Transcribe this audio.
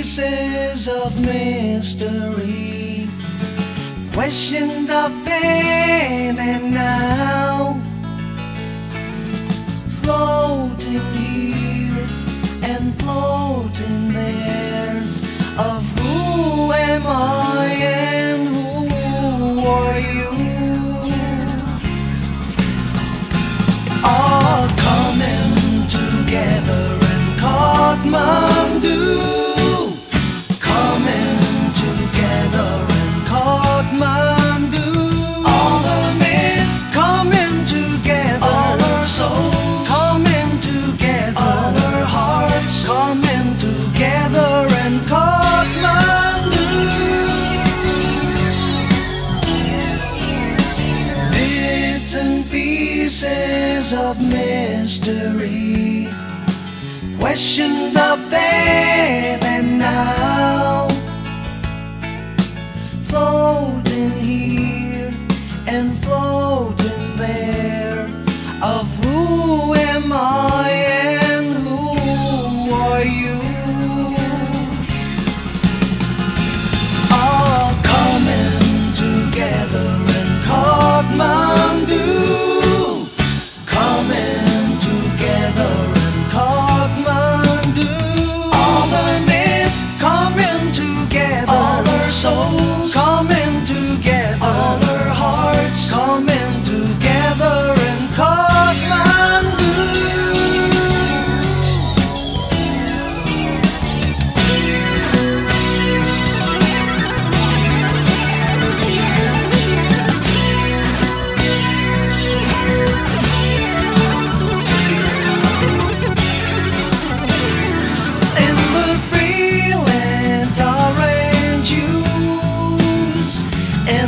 pieces of mystery, questions of then and now, floating here and floating there. Of who am I and who are you? All coming together in Kathmandu. Coming of mystery, questions of then and now, floating